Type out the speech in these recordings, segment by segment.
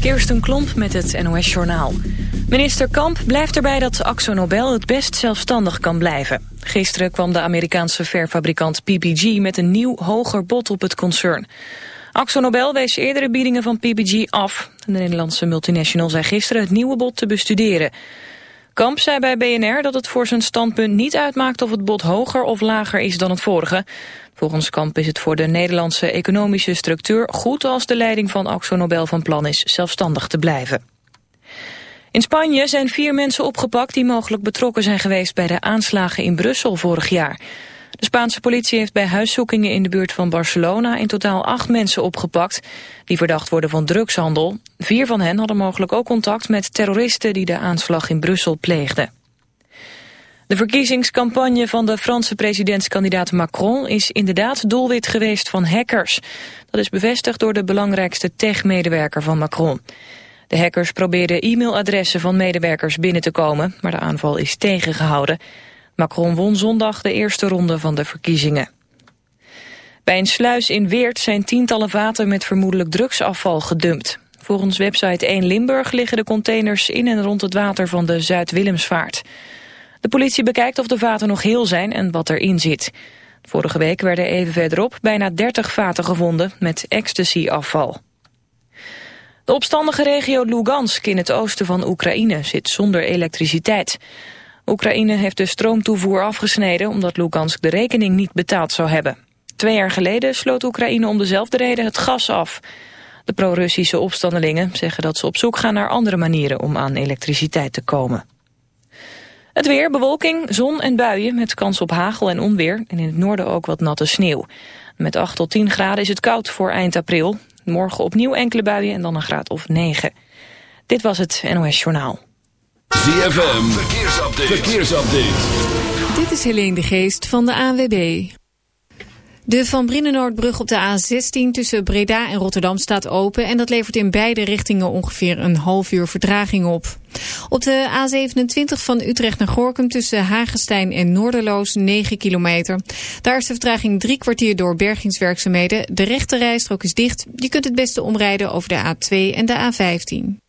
Kirsten Klomp met het NOS-journaal. Minister Kamp blijft erbij dat Axo Nobel het best zelfstandig kan blijven. Gisteren kwam de Amerikaanse verfabrikant PPG met een nieuw hoger bod op het concern. Axo Nobel wees eerdere biedingen van PPG af. De Nederlandse multinational zei gisteren het nieuwe bod te bestuderen. Kamp zei bij BNR dat het voor zijn standpunt niet uitmaakt of het bod hoger of lager is dan het vorige. Volgens Kamp is het voor de Nederlandse economische structuur goed als de leiding van Axo Nobel van plan is zelfstandig te blijven. In Spanje zijn vier mensen opgepakt die mogelijk betrokken zijn geweest bij de aanslagen in Brussel vorig jaar. De Spaanse politie heeft bij huiszoekingen in de buurt van Barcelona in totaal acht mensen opgepakt die verdacht worden van drugshandel. Vier van hen hadden mogelijk ook contact met terroristen die de aanslag in Brussel pleegden. De verkiezingscampagne van de Franse presidentskandidaat Macron is inderdaad doelwit geweest van hackers. Dat is bevestigd door de belangrijkste tech-medewerker van Macron. De hackers probeerden e-mailadressen van medewerkers binnen te komen, maar de aanval is tegengehouden. Macron won zondag de eerste ronde van de verkiezingen. Bij een sluis in Weert zijn tientallen vaten met vermoedelijk drugsafval gedumpt. Volgens website 1 Limburg liggen de containers in en rond het water van de Zuid-Willemsvaart. De politie bekijkt of de vaten nog heel zijn en wat erin zit. Vorige week werden even verderop bijna 30 vaten gevonden met ecstasy-afval. De opstandige regio Lugansk in het oosten van Oekraïne zit zonder elektriciteit. Oekraïne heeft de stroomtoevoer afgesneden omdat Lugansk de rekening niet betaald zou hebben. Twee jaar geleden sloot Oekraïne om dezelfde reden het gas af. De pro-Russische opstandelingen zeggen dat ze op zoek gaan naar andere manieren om aan elektriciteit te komen. Het weer, bewolking, zon en buien met kans op hagel en onweer en in het noorden ook wat natte sneeuw. Met 8 tot 10 graden is het koud voor eind april. Morgen opnieuw enkele buien en dan een graad of 9. Dit was het NOS Journaal. ZFM, verkeersupdate. verkeersupdate. Dit is Helene de Geest van de ANWB. De Van Brienenoordbrug op de A16 tussen Breda en Rotterdam staat open... en dat levert in beide richtingen ongeveer een half uur vertraging op. Op de A27 van Utrecht naar Gorkum tussen Hagestein en Noorderloos 9 kilometer. Daar is de vertraging drie kwartier door bergingswerkzaamheden. De rechte rijstrook is dicht. Je kunt het beste omrijden over de A2 en de A15.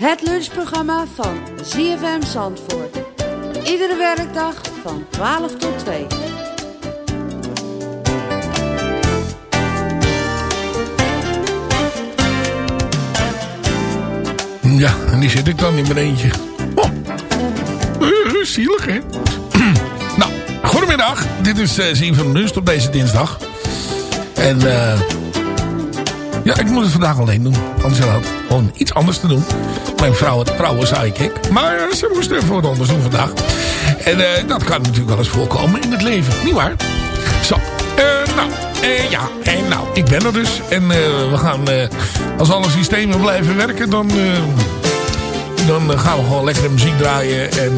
Het lunchprogramma van ZFM Zandvoort. Iedere werkdag van 12 tot 2. Ja, en die zit ik dan in mijn eentje. Oh. zielig, hè? nou, goedemiddag. Dit is uh, Zien van op deze dinsdag. En uh, ik moet het vandaag alleen doen. Anders had ik gewoon iets anders te doen. Mijn vrouw het trouwen sidekick. Maar uh, ze moest even wat anders doen vandaag. En uh, dat kan natuurlijk wel eens voorkomen in het leven. Niet waar? Zo, nou, ja, en nou, ik ben er dus. En we gaan, als alle systemen blijven werken, dan dan gaan we gewoon lekkere muziek draaien. En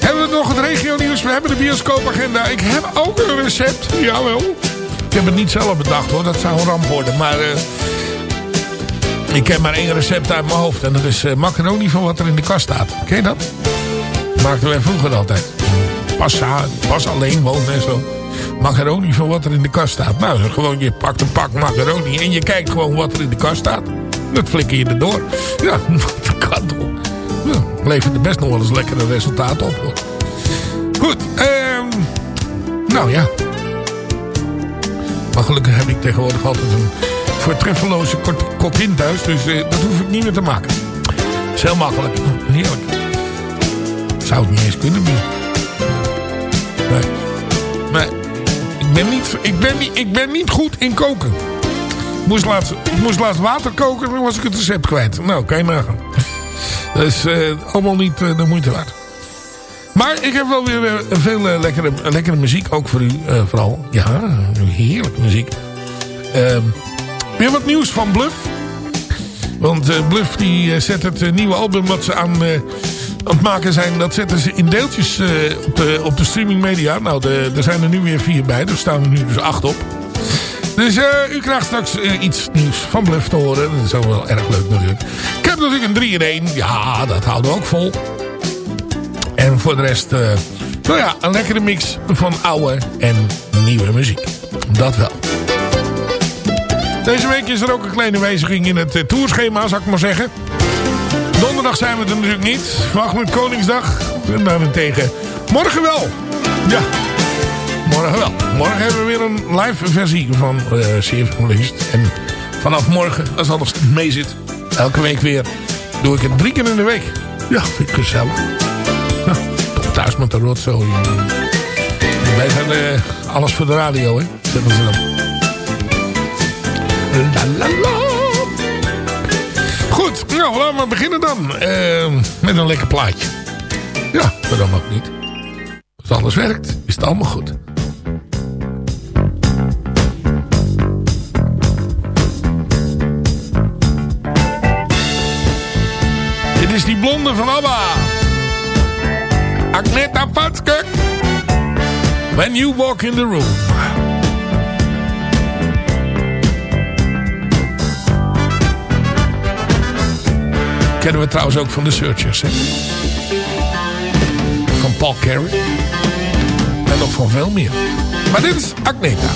hebben we nog het regio nieuws? We hebben de bioscoopagenda. Ik heb ook een recept. Jawel. Heb het niet zelf bedacht hoor. Dat zou een ramp worden. Maar uh, ik heb maar één recept uit mijn hoofd. En dat is uh, macaroni van wat er in de kast staat. Ken je dat? Maakten wij vroeger altijd. Pas, pas alleen wonen en zo. Macaroni van wat er in de kast staat. Nou, gewoon je pakt een pak macaroni en je kijkt gewoon wat er in de kast staat. Dat flikker je erdoor. Ja, dat kan toch. Ja, levert er best nog wel eens lekkere resultaten op. Hoor. Goed, ehm, nou ja. Maar gelukkig heb ik tegenwoordig altijd een voortreffeloze kokin thuis. Dus eh, dat hoef ik niet meer te maken. Is heel makkelijk. Heerlijk. Zou het niet eens kunnen meer. Nee. Ik ben niet, ik ben niet, ik ben niet goed in koken moest laatst, ik moest laatst water koken, dan was ik het recept kwijt. Nou, kan je nagaan. Dat is uh, allemaal niet uh, de moeite waard. Maar ik heb wel weer uh, veel lekkere, lekkere muziek, ook voor u vooral. Ja, heerlijke muziek. Ehm, weer wat nieuws van Bluff. Want Bluff die zet het nieuwe album wat ze aan, aan het maken zijn... dat zetten ze in deeltjes op, de, op de streaming media. Nou, er zijn er nu weer vier bij. Er staan er nu dus acht op. Dus uh, u krijgt straks uh, iets nieuws van Bluff te horen. Dat is ook wel erg leuk natuurlijk. Ik heb natuurlijk een 3 in 1. Ja, dat houden we ook vol. En voor de rest, uh, nou ja, een lekkere mix van oude en nieuwe muziek. Dat wel. Deze week is er ook een kleine wijziging in het tourschema, zou ik maar zeggen. Donderdag zijn we er natuurlijk niet. Wacht met Koningsdag. En daarentegen morgen wel. Ja, morgen wel. Morgen hebben we weer een live versie van uh, CFM Lunch. En vanaf morgen, als alles mee zit, elke week weer, doe ik het drie keer in de week. Ja, vind ik gezellig. Thuis met de rotzooi. Wij zijn uh, alles voor de radio, hè. Zeggen ze dan. La, la, la. Goed, nou, laten we beginnen dan. Uh, met een lekker plaatje. Ja, waarom ook niet. Als alles werkt, is het allemaal goed. is die blonde van ABBA. Agneta Fatske. When you walk in the room. Kennen we trouwens ook van de Searchers. Van Paul Carey. En nog van veel meer. Maar dit is Agneta.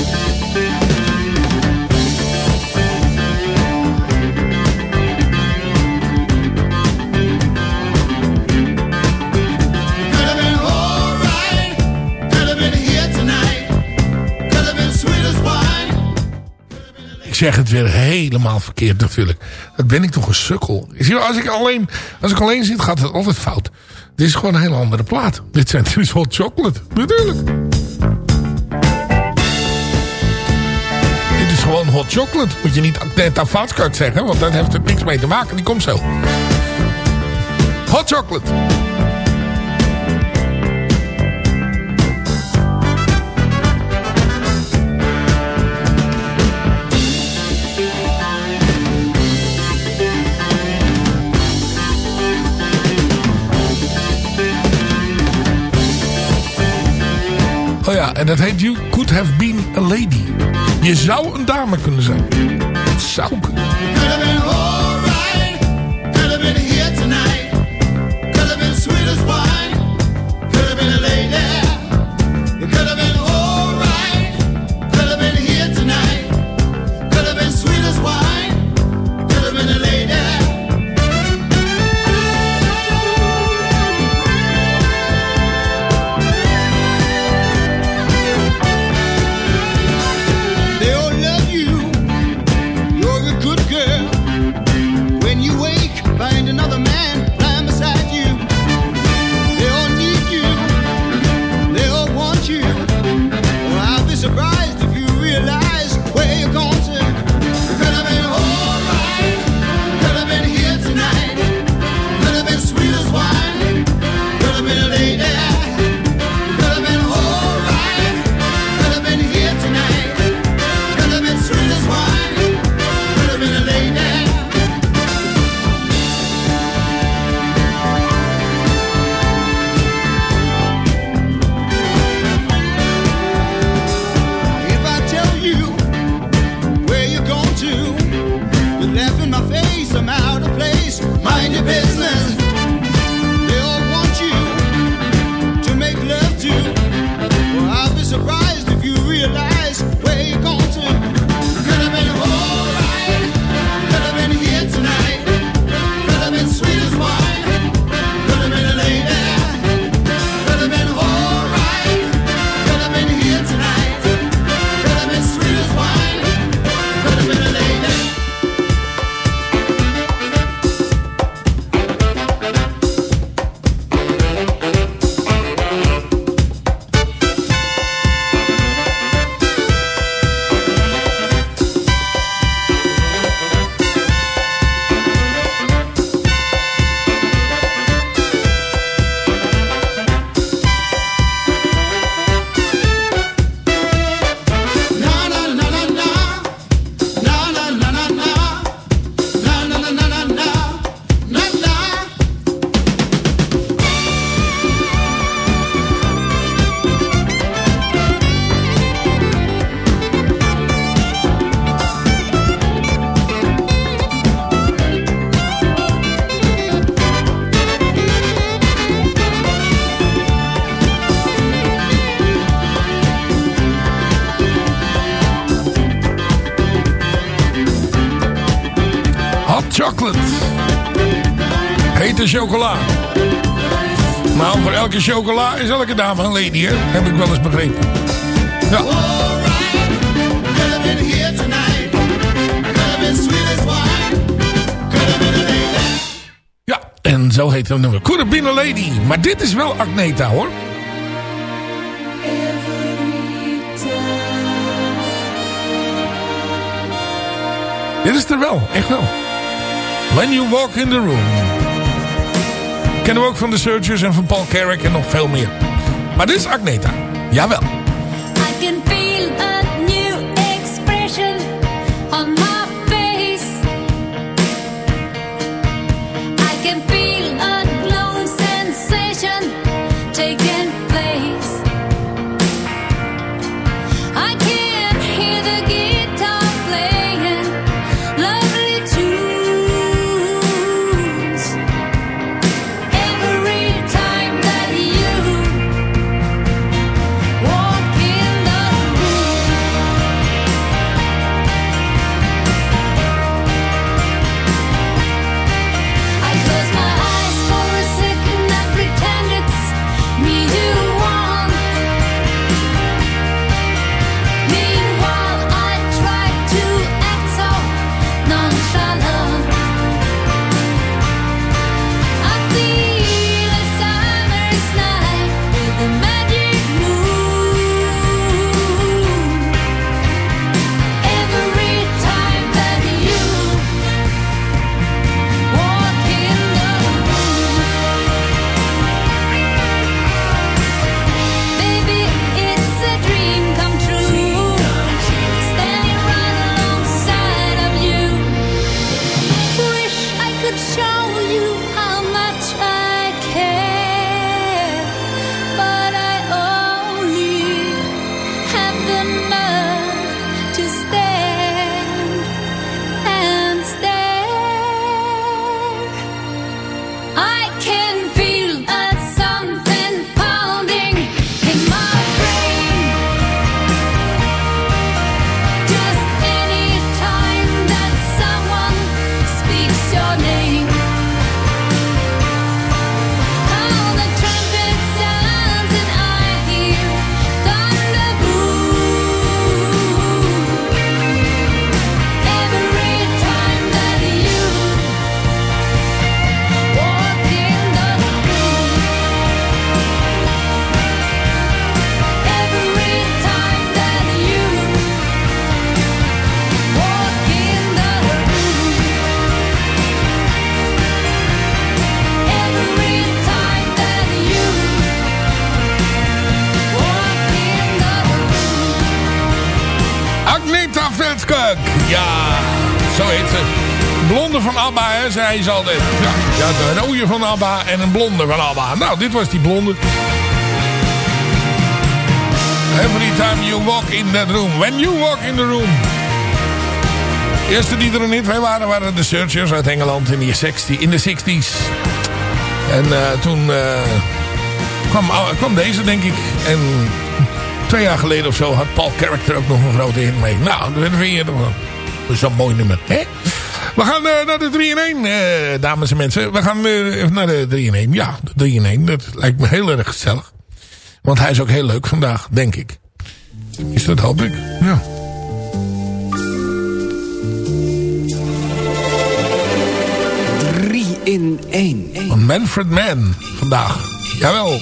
Zeg het weer helemaal verkeerd natuurlijk. Dat ben ik toch een sukkel. Als ik alleen, als ik alleen zit, gaat het altijd fout. Dit is gewoon een hele andere plaat. Dit, zijn, is hot chocolate, natuurlijk. Dit is gewoon hot chocolate. Moet je niet net aan zeggen, want daar heeft het niks mee te maken. Die komt zo. Hot chocolate. En dat heet You Could Have Been a Lady. Je zou een dame kunnen zijn. Het zou kunnen. Chocola is elke dame een lady, hè? Heb ik wel eens begrepen. Ja. Ja, en zo heet het nummer. Could have been a lady. Maar dit is wel Agneta, hoor. Dit is er wel, echt wel. When You Walk in the Room. Kennen we ook van The Searchers en van Paul Carrick en nog veel meer. Maar dit is Agneta. Jawel. Blonde van ABBA, hè, zei ze altijd. Ja, ja, de rode van ABBA en een blonde van ABBA. Nou, dit was die blonde. Every time you walk in that room. When you walk in the room. De eerste die er niet bij waren, waren de Searchers uit Engeland in de 60, in de 60s. En eh, toen eh, kwam, kwam deze, denk ik. En twee jaar geleden of zo had Paul Character ook nog een grote hit mee. Nou, dat vind je is zo'n mooi nummer. Hè? We gaan eh, naar de 3 in 1, eh, dames en mensen. We gaan eh, naar de 3 in 1. Ja, de 3 in 1. Dat lijkt me heel erg gezellig. Want hij is ook heel leuk vandaag, denk ik. Is dat, hoop ik. Ja. Drie in één. Van Manfred Mann vandaag. Jawel.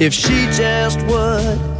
If she just would.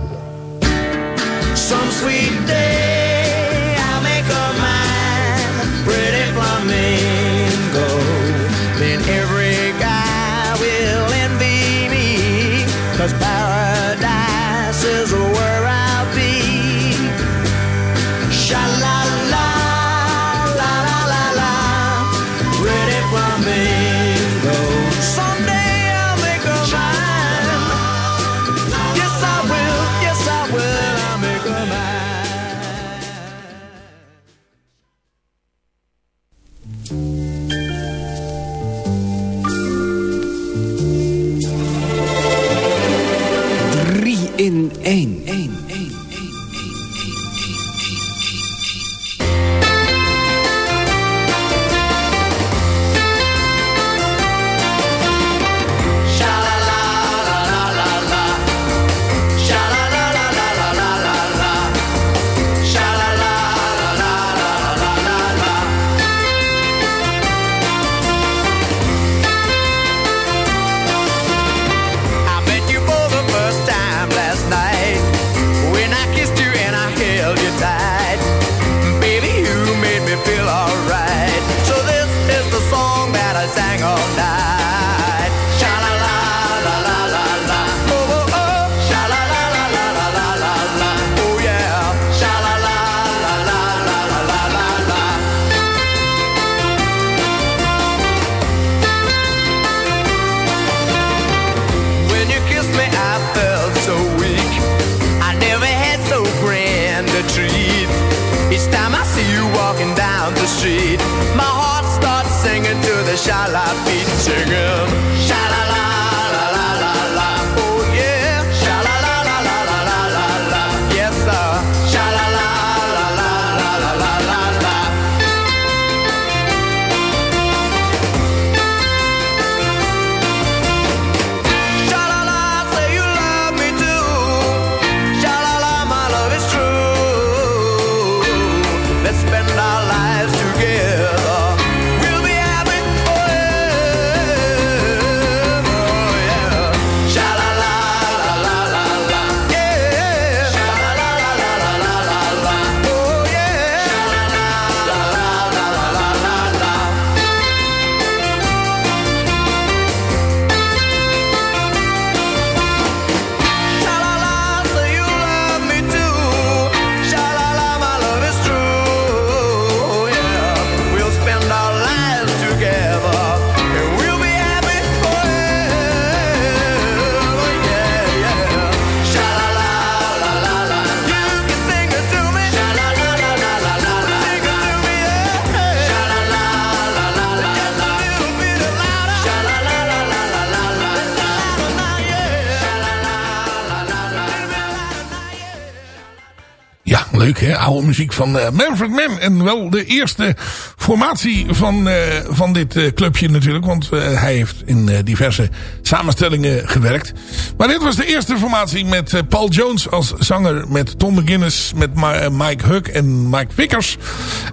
Van eh, Manfred Mann. En wel de eerste formatie van, eh, van dit eh, clubje natuurlijk. Want hij heeft in diverse samenstellingen gewerkt. Maar dit was de eerste formatie met Paul Jones als zanger. Met Tom McGuinness, met Mike Huck en Mike Vickers.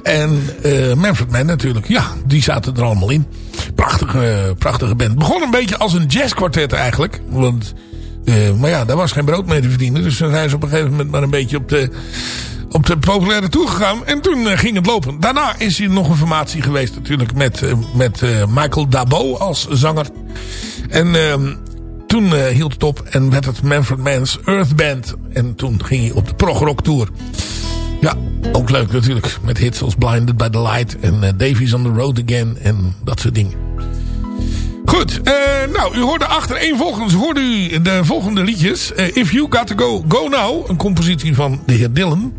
En Manfred Mann natuurlijk. Ja, die zaten er allemaal in. Prachtige, prachtige band. Begon een beetje als een jazzkwartet eigenlijk. Want... Maar ja, daar was geen brood mee te verdienen. Dus dan zijn ze op een gegeven moment maar een beetje op de, op de populaire tour gegaan. En toen eh, ging het lopen. Daarna is hier nog een formatie geweest natuurlijk met, eh, met eh, Michael Dabo als zanger. En ehm, toen hield het op en werd het Manfred Mann's Earth Band. En toen ging hij op de prog rock tour. Ja, ook leuk natuurlijk. Met hits als Blinded by the Light en Davies on the Road Again en dat soort dingen. Goed, nou, u hoorde achtereenvolgens hoorde u de volgende liedjes. If You Got To Go, Go Now, een compositie van de heer Dylan.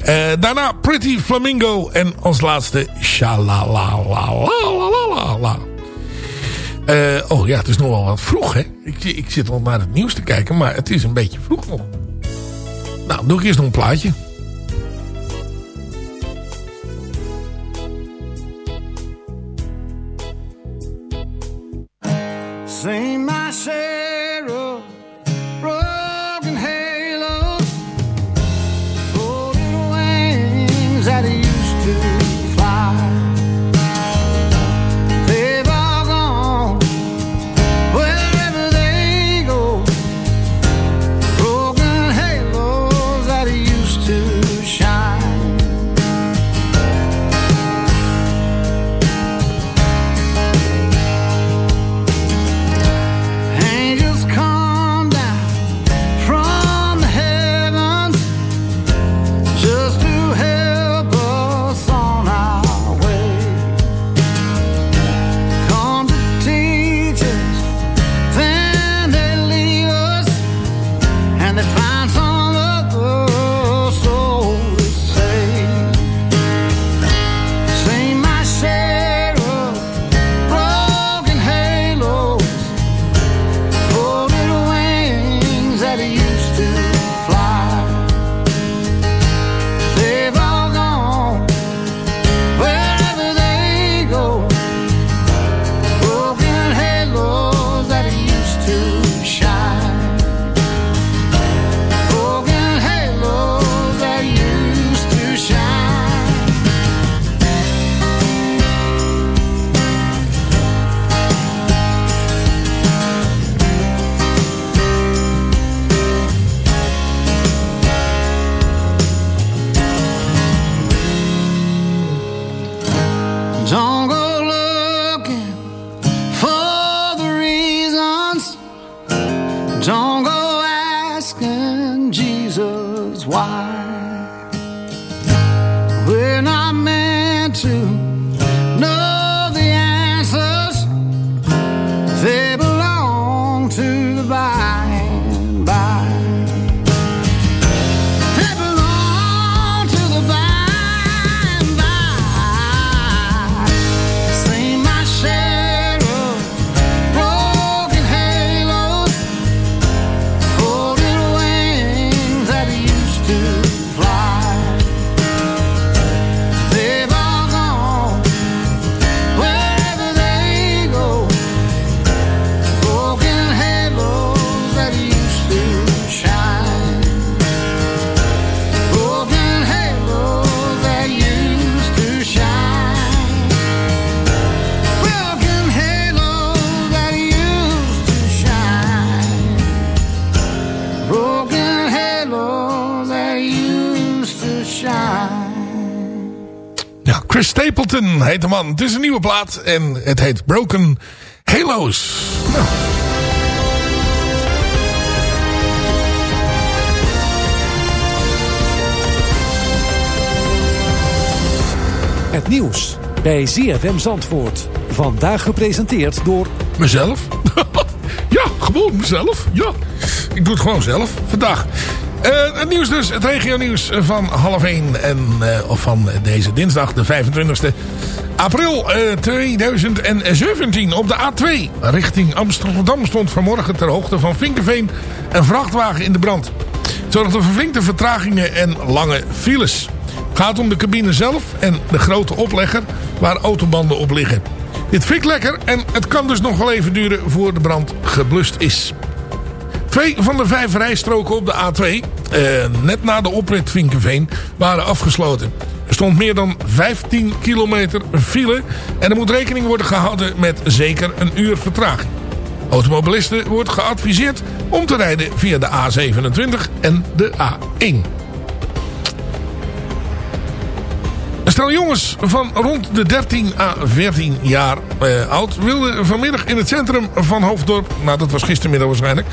Eh, daarna Pretty Flamingo en als laatste Shalalalalala. Eh oh ja, het is nog wel wat vroeg, hè? Ik, ik zit al naar het nieuws te kijken, maar het is een beetje vroeg nog. Nou, doe ik eerst nog een plaatje. Stapleton heet de man. Het is een nieuwe plaat en het heet Broken Halos. Nou. Het nieuws bij ZFM Zandvoort. Vandaag gepresenteerd door... Mezelf? ja, gewoon mezelf. Ja, ik doe het gewoon zelf. Vandaag. Eh, het nieuws dus, het regio nieuws van half 1 en, eh, of van deze dinsdag, de 25e april eh, 2017. Op de A2 richting Amsterdam stond vanmorgen ter hoogte van Vinkenveen een vrachtwagen in de brand. Zorgde voor flinke vertragingen en lange files. Het gaat om de cabine zelf en de grote oplegger waar autobanden op liggen. Dit fikt lekker en het kan dus nog wel even duren voor de brand geblust is. Twee van de vijf rijstroken op de A2, eh, net na de oprit Vinkenveen, waren afgesloten. Er stond meer dan 15 kilometer file en er moet rekening worden gehouden met zeker een uur vertraging. Automobilisten wordt geadviseerd om te rijden via de A27 en de A1. Jongens van rond de 13 à 14 jaar eh, oud wilden vanmiddag in het centrum van Hoofddorp, nou dat was gistermiddag waarschijnlijk,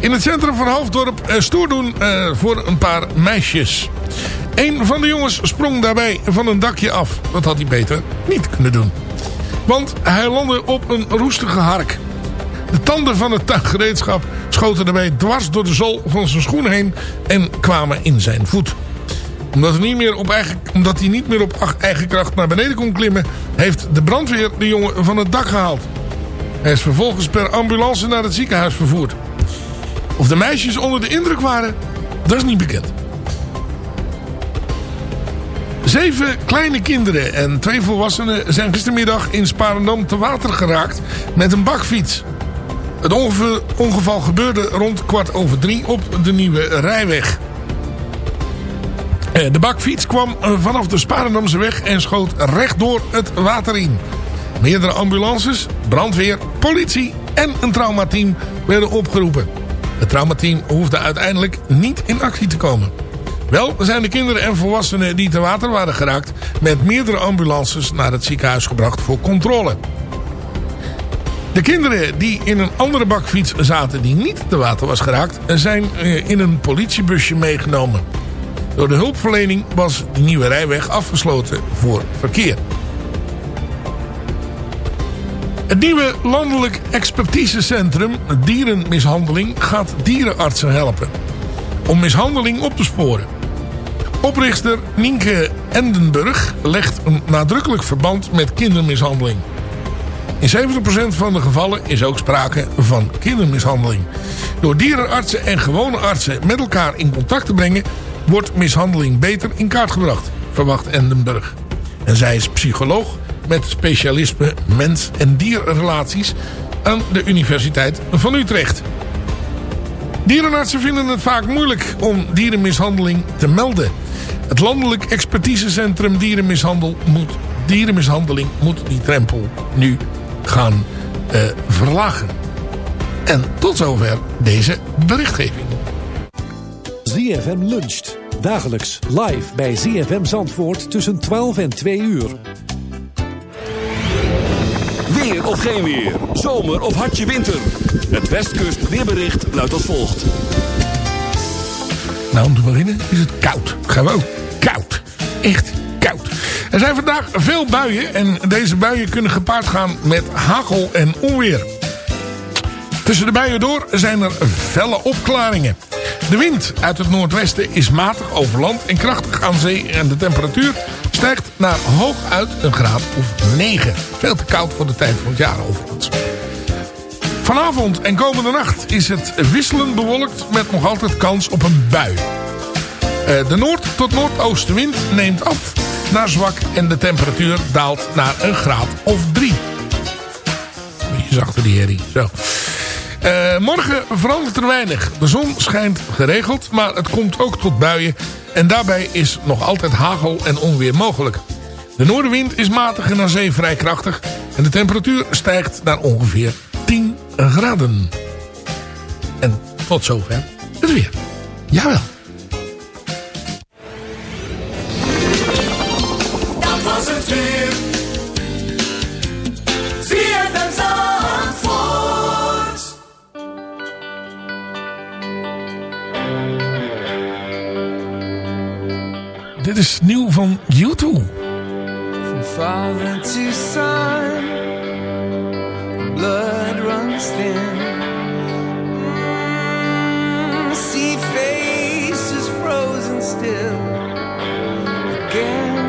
in het centrum van Hoofddorp eh, stoer doen eh, voor een paar meisjes. Een van de jongens sprong daarbij van een dakje af. Dat had hij beter niet kunnen doen. Want hij landde op een roestige hark. De tanden van het tuiggereedschap schoten daarbij dwars door de zool van zijn schoen heen en kwamen in zijn voet omdat, hij niet meer op eigen, omdat hij niet meer op eigen kracht naar beneden kon klimmen... heeft de brandweer de jongen van het dak gehaald. Hij is vervolgens per ambulance naar het ziekenhuis vervoerd. Of de meisjes onder de indruk waren, dat is niet bekend. Zeven kleine kinderen en twee volwassenen zijn gistermiddag in Sparendam te water geraakt met een bakfiets. Het ongeval gebeurde rond kwart over drie op de nieuwe rijweg. Eh, De bakfiets kwam eh, vanaf de Sparendamse weg en schoot rechtdoor het water in. Meerdere ambulances, brandweer, politie en een traumateam werden opgeroepen. Het traumateam hoefde uiteindelijk niet in actie te komen. Wel zijn de kinderen en volwassenen die te water waren geraakt... met meerdere ambulances naar het ziekenhuis gebracht voor controle. De kinderen die in een andere bakfiets zaten die niet te water was geraakt... zijn eh, in een politiebusje meegenomen. Door de hulpverlening was de nieuwe rijweg afgesloten voor verkeer. Het nieuwe landelijk expertisecentrum dierenmishandeling gaat dierenartsen helpen. Om mishandeling op te sporen. Oprichter Nienke Endenburg legt een nadrukkelijk verband met kindermishandeling. In 70% van de gevallen is ook sprake van kindermishandeling. Door dierenartsen en gewone artsen met elkaar in contact te brengen... wordt mishandeling beter in kaart gebracht, verwacht Endenburg. En zij is psycholoog met specialisme mens- en dierrelaties... aan de Universiteit van Utrecht. Dierenartsen vinden het vaak moeilijk om dierenmishandeling te melden. Het Landelijk Expertisecentrum Dierenmishandel moet, Dierenmishandeling moet die drempel nu gaan eh, verlagen. En tot zover deze berichtgeving. ZFM luncht. Dagelijks live bij ZFM Zandvoort tussen 12 en 2 uur. Weer of geen weer. Zomer of hartje winter. Het Westkust weerbericht luidt als volgt. Nou, om te beginnen is het koud. Gewoon koud. Echt koud. Er zijn vandaag veel buien en deze buien kunnen gepaard gaan met hagel en onweer. Tussen de buien door zijn er felle opklaringen. De wind uit het noordwesten is matig over land en krachtig aan zee en de temperatuur stijgt naar hooguit een graad of 9. Veel te koud voor de tijd van het jaar overigens. Vanavond en komende nacht is het wisselend bewolkt met nog altijd kans op een bui. Eh, De noord- tot noordoostenwind neemt af naar zwak en de temperatuur daalt naar een graad of 3. Beetje zachter die herrie. Zo. Eh, morgen verandert er weinig. De zon schijnt geregeld, maar het komt ook tot buien. En daarbij is nog altijd hagel en onweer mogelijk. De noordenwind is matig en aan zee vrij krachtig. En de temperatuur stijgt naar ongeveer 10 graden. En tot zover het weer. Jawel. is nieuw van U2. From father to son, blood runs thin. Mm, see faces frozen still. Again.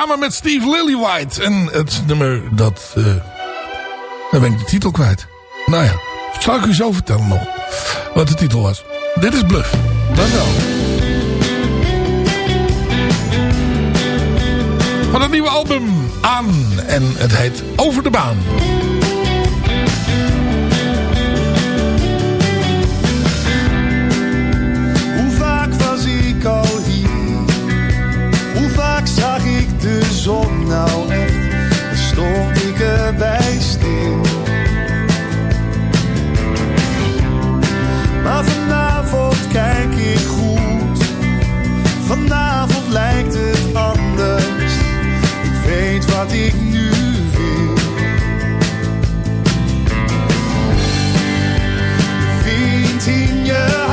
Samen met Steve Lillywhite. En het nummer dat... Uh, dan ben ik de titel kwijt. Nou ja, zal ik u zo vertellen nog. Wat de titel was. Dit is Bluff. Dat wel. Van het nieuwe album aan. En het heet Over de Baan. Hoe vaak was ik al hier? Hoe vaak zag ik de zon nou echt? Stond ik erbij stil? Maar vanavond kijk ik goed. Vanavond lijkt het anders. Ik weet wat ik nu wil. Wind in je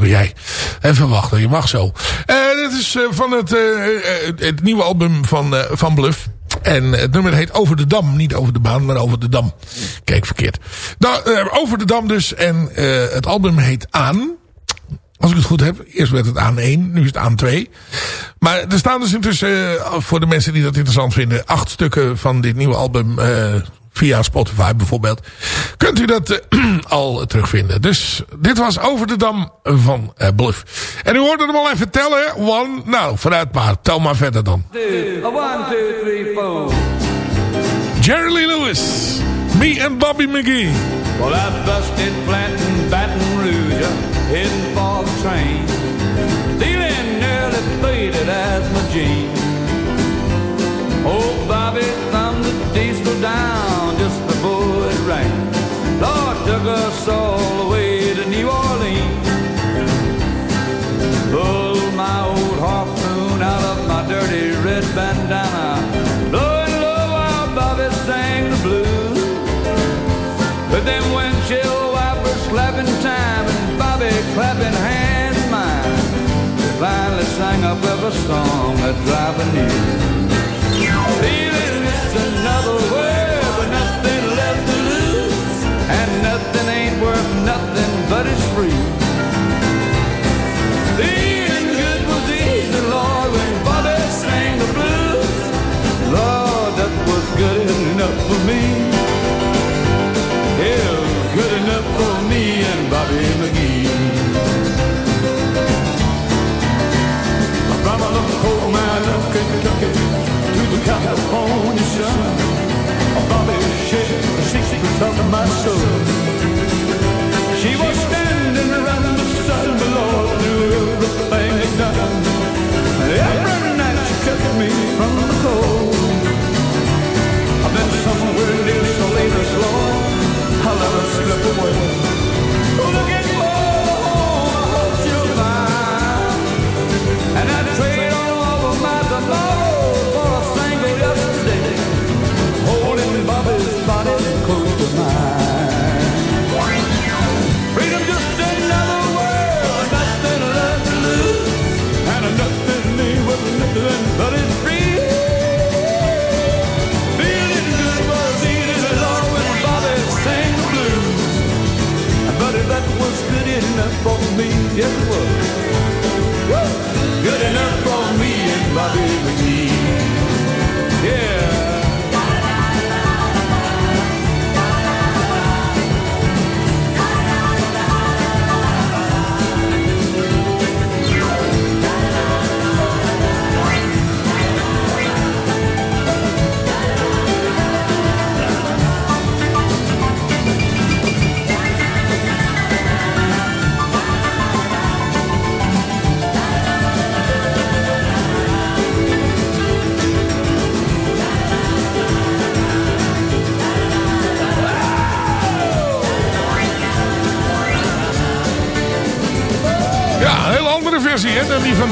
rustig jij. Even wachten, je mag zo. Eh dit is eh, van het, eh, het nieuwe album van, van Bluff. En het nummer heet Over de Dam. Niet over de baan, maar over de dam. Kijk, verkeerd. Nou, over de dam dus. En het album heet Aan. Als ik het goed heb. Eerst werd het aan 1, nu is het aan 2. Maar er staan dus intussen, voor de mensen die dat interessant vinden... acht stukken van dit nieuwe album via Spotify bijvoorbeeld. Kunt u dat eh, al terugvinden. Dus dit was Over de Dam van eh, Bluff. En u hoorde hem al even tellen. One, nou, vooruit maar. Tel maar verder dan. One, two, three, four. Jerry Lee Lewis. Me and Bobby McGee. Well, I busted flat in Baton Rouge, heading for the train. Feeling nearly faded as my jeans. Oh, Bobby thumbed the diesel down us the boat rang. Lord took us all the way to New Orleans. Pulled my old harpoon out of my dirty red bandana. Blowing low while Bobby sang the blues. But then when chill wipers clapping time and Bobby clapping hands mine. Finally sang up every song that driver knew. Leaving From a little coal mine of Kentucky to the California sun, Bobby shed six percent of my soul. She was standing around the sun below, knew everything had done. Every night she kept me from the cold. And then somewhere near Salinas, Lord, I'll never slip away.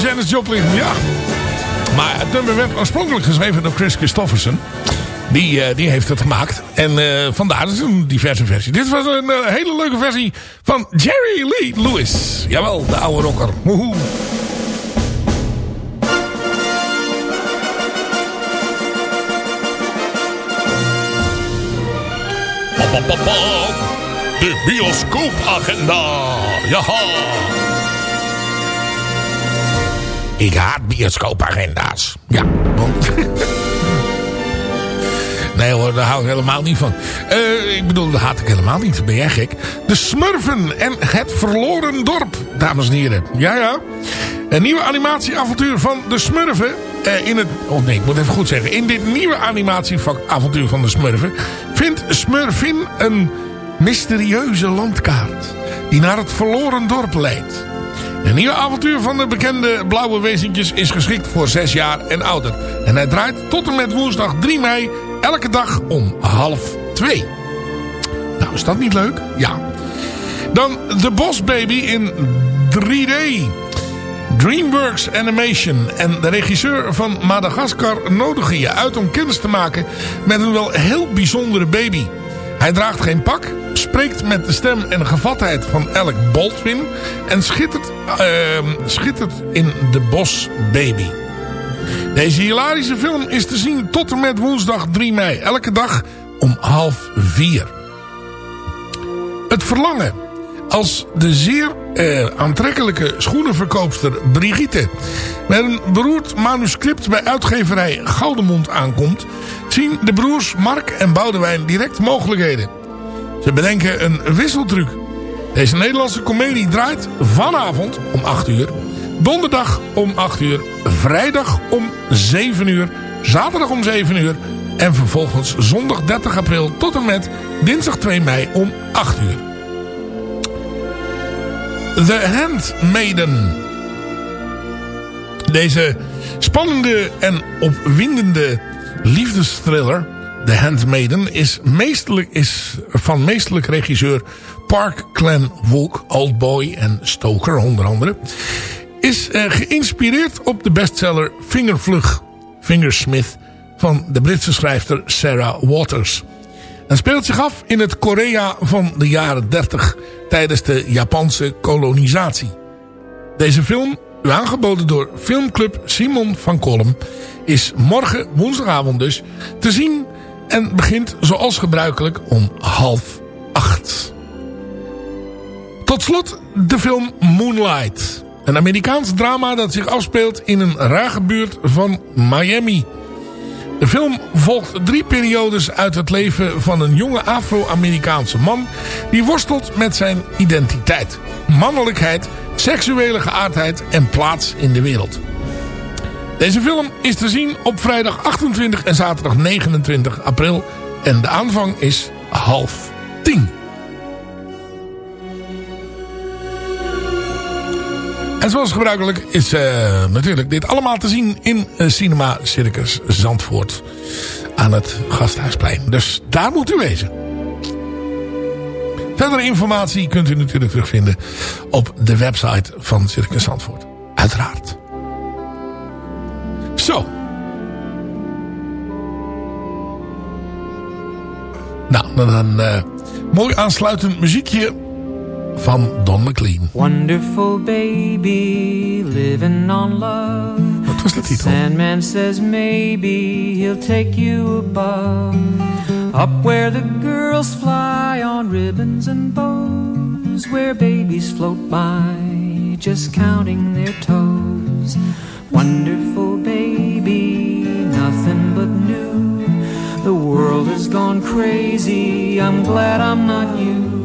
Janis Joplin. Ja. Maar het nummer werd oorspronkelijk geschreven door Chris Christofferson. Die, eh, die heeft het gemaakt. En eh, vandaar is een diverse versie. Dit was een eh, hele leuke versie van Jerry Lee Lewis. Jawel, de oude rocker. Woehoe. De bioscoopagenda. Jaha. Ik haat bioscoopagenda's. Ja, want... nee hoor, daar hou ik helemaal niet van. Eh, ik bedoel, dat haat ik helemaal niet. Ben jij gek? De Smurfen en het Verloren Dorp, dames en heren. Ja, ja. Een nieuwe animatieavontuur van de Smurfen. eh, in het, oh nee, ik moet even goed zeggen. In dit nieuwe animatieavontuur van de Smurfen... vindt Smurfin een mysterieuze landkaart... die naar het Verloren Dorp leidt. Een nieuwe avontuur van de bekende blauwe wezentjes is geschikt voor 6 jaar en ouder. En hij draait tot en met woensdag 3 mei elke dag om half 2. Nou, is dat niet leuk? Ja. Dan The Boss Baby in 3D. DreamWorks Animation en de regisseur van Madagaskar nodigen je uit om kennis te maken met een wel heel bijzondere baby. Hij draagt geen pak, spreekt met de stem en gevatheid van Alec Baldwin en schittert, ehm, schittert in The Boss Baby. Deze hilarische film is te zien tot en met woensdag 3 mei. Elke dag om half vier. Het verlangen. Als de zeer eh, aantrekkelijke schoenenverkoopster Brigitte... met een beroerd manuscript bij uitgeverij Goudemond aankomt... zien de broers Mark en Boudewijn direct mogelijkheden. Ze bedenken een wisseltruc. Deze Nederlandse komedie draait vanavond om 8 uur... donderdag om 8 uur, vrijdag om 7 uur... zaterdag om 7 uur... en vervolgens zondag 30 april tot en met dinsdag 2 mei om 8 uur. The Handmaiden. Deze spannende en opwindende liefdestriller... The Handmaiden is, is van meestelijk regisseur Park Clan Wook, Oldboy en Stoker onder andere... is eh, geïnspireerd op de bestseller Fingervlug, Fingersmith... van de Britse schrijfster Sarah Waters... En speelt zich af in het Korea van de jaren 30 tijdens de Japanse kolonisatie. Deze film u aangeboden door filmclub Simon van Kolm... is morgen, woensdagavond dus, te zien... en begint zoals gebruikelijk om half acht. Tot slot de film Moonlight. Een Amerikaans drama dat zich afspeelt in een rage buurt van Miami. De film volgt drie periodes uit het leven van een jonge Afro-Amerikaanse man... die worstelt met zijn identiteit, mannelijkheid, seksuele geaardheid en plaats in de wereld. Deze film is te zien op vrijdag 28 en zaterdag 29 april. En de aanvang is half tien. En zoals gebruikelijk is eh, natuurlijk dit allemaal te zien in eh, Cinema Circus Zandvoort. Aan het Gasthuisplein. Dus daar moet u wezen. Verdere informatie kunt u natuurlijk terugvinden op de website van Circus Zandvoort. Uiteraard. Zo. Nou, dan een eh, mooi aansluitend muziekje van Don McLean. Wonderful baby, living on love. Wat was de titel? Sandman says maybe he'll take you above. Up where the girls fly on ribbons and bows. Where babies float by, just counting their toes. Wonderful baby, nothing but new. The world has gone crazy, I'm glad I'm not you.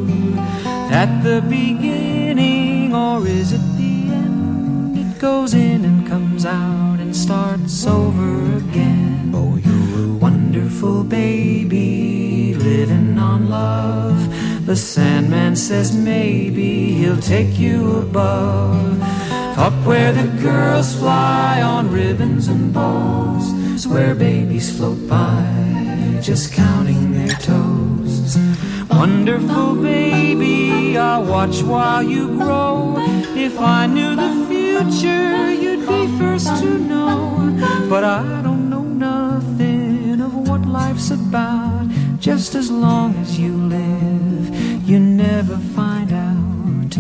At the beginning, or is it the end? It goes in and comes out and starts over again. Oh, you're a wonderful baby, living on love. The Sandman says maybe he'll take you above. Up where the girls fly on ribbons and bows, where babies float by, just counting their toes. Wonderful baby, I watch while you grow. If I knew the future, you'd be first to know. But I don't know nothing of what life's about. Just as long as you live, you never find out.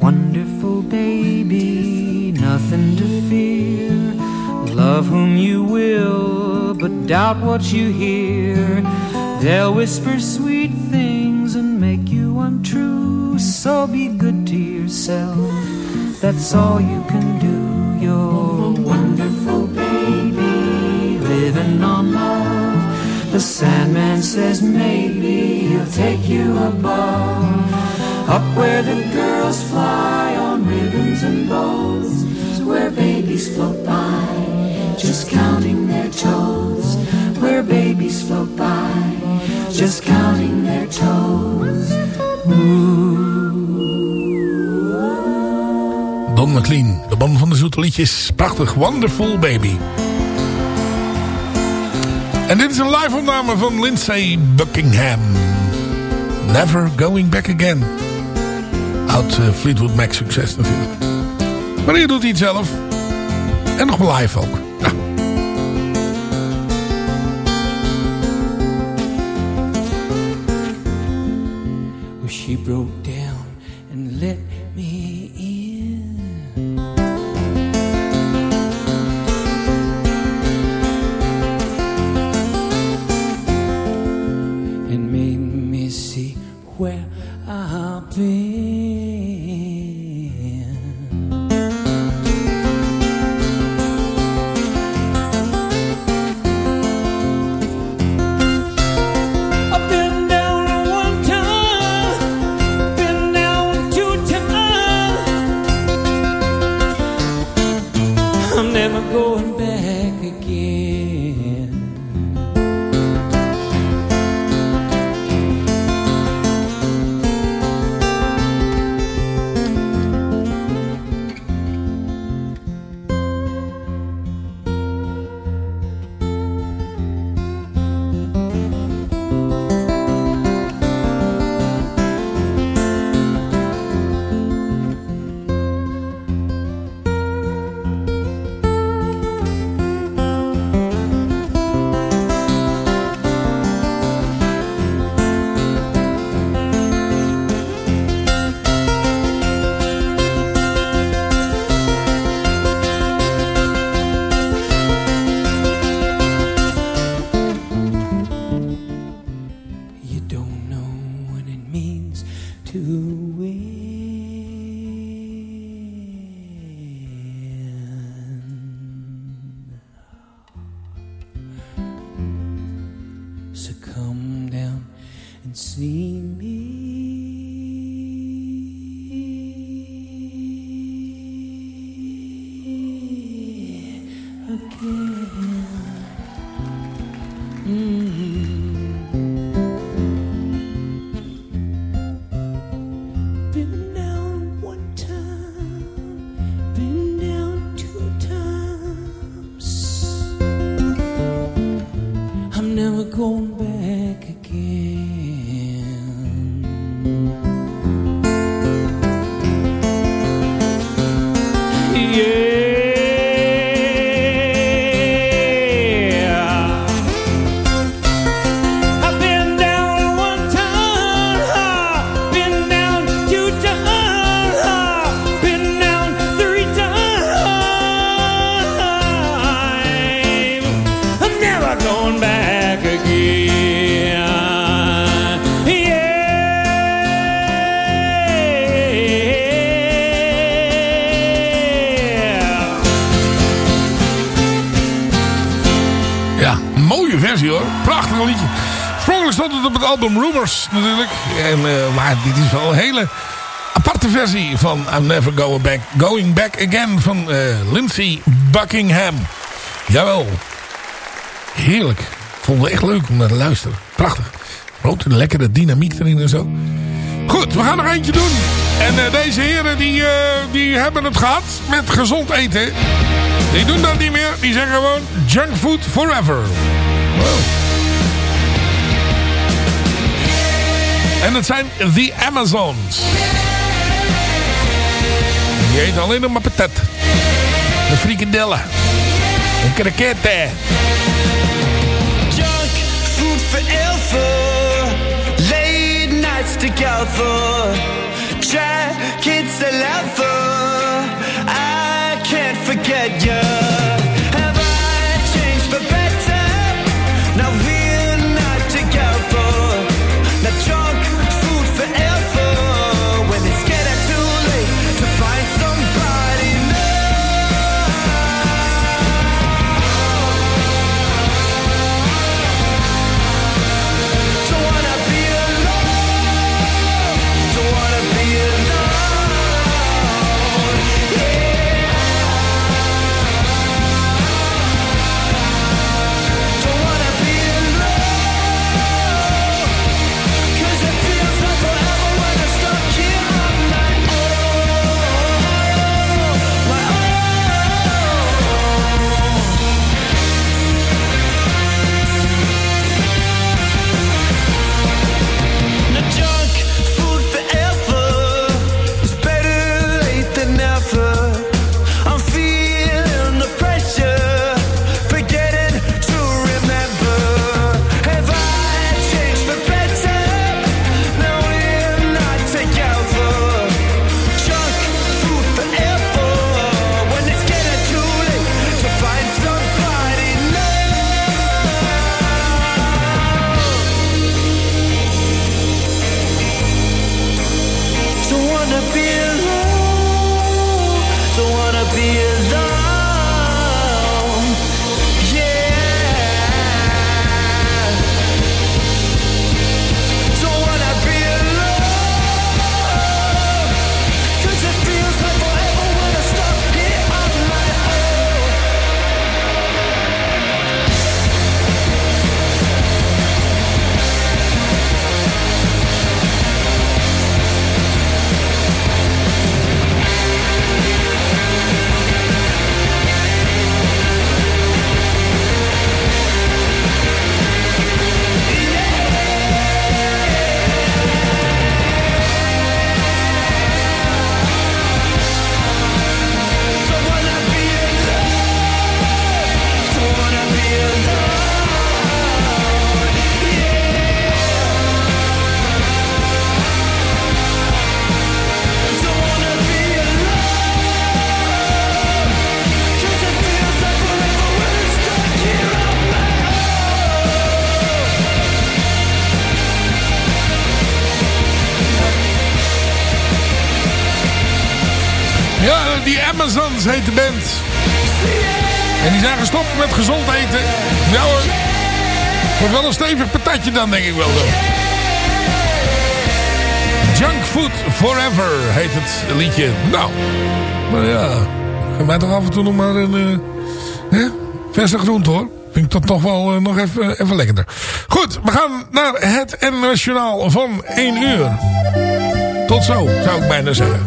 Wonderful baby, nothing to fear. Love whom you will, but doubt what you hear. They'll whisper sweet things and make you untrue. So be good to yourself. That's all you can do. You're a wonderful baby, living on love. The Sandman says maybe he'll take you above. Up where the girls fly on ribbons and bows. Where babies float by, just counting their toes. Where babies float by, just counting their toes. Don McLean, de man van de zoete liedjes. Prachtig, Wonderful Baby. En dit is een live opname van Lindsay Buckingham. Never Going Back Again. Oud eh, Fleetwood Mac succes natuurlijk. Maar hier doet hij het zelf. En nog live ook. She broke down and let Natuurlijk. En, eh, maar dit is wel een hele aparte versie van I'm Never Going Back, Going Back Again van eh, uh, Lindsey Buckingham. Jawel. Heerlijk. Vond het echt leuk om naar te luisteren. Prachtig. Grote lekkere dynamiek erin en zo. Goed, we gaan nog eentje doen. En eh, deze heren die, die hebben het gehad met gezond eten. Die doen dat niet meer. Die zeggen gewoon junk food forever. Wow. En dat zijn The Amazons. Die heet alleen nog maar patat. De frikandellen. Een kriketten. Junk food forever. Late nights together. Jackets eleven. Patatje dan, denk ik wel. Junk Food Forever heet het liedje. Nou, maar ja, geef mij toch af en toe nog maar een eh, hè? verse groente hoor. Vind ik dat toch wel eh, nog even, even lekkerder. Goed, we gaan naar het Journaal van 1 uur. Tot zo, zou ik bijna zeggen.